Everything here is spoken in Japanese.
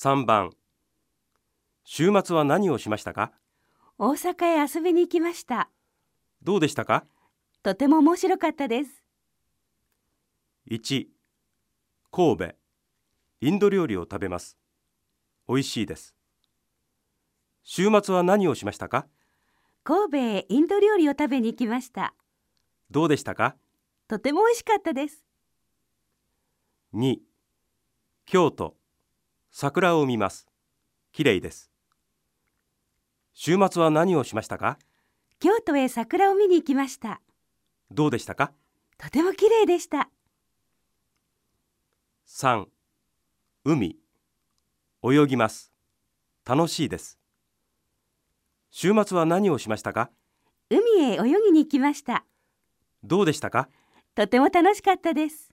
3番。週末は何をしましたか？大阪へ遊びに行きました。どうでしたか？とても面白かったです。1神戸。インド料理を食べます。美味しいです。週末は何をしましたか？神戸へインド料理を食べに行きました。どうでしたか？とても美味しかったです。2京都桜を見ます。綺麗です。週末は何をしましたか？京都へ桜を見に行きました。どうでしたか？とても綺麗でした。3海。泳ぎます。楽しいです。週末は何をしましたか？海へ泳ぎに行きました。どうでしたか？とても楽しかったです。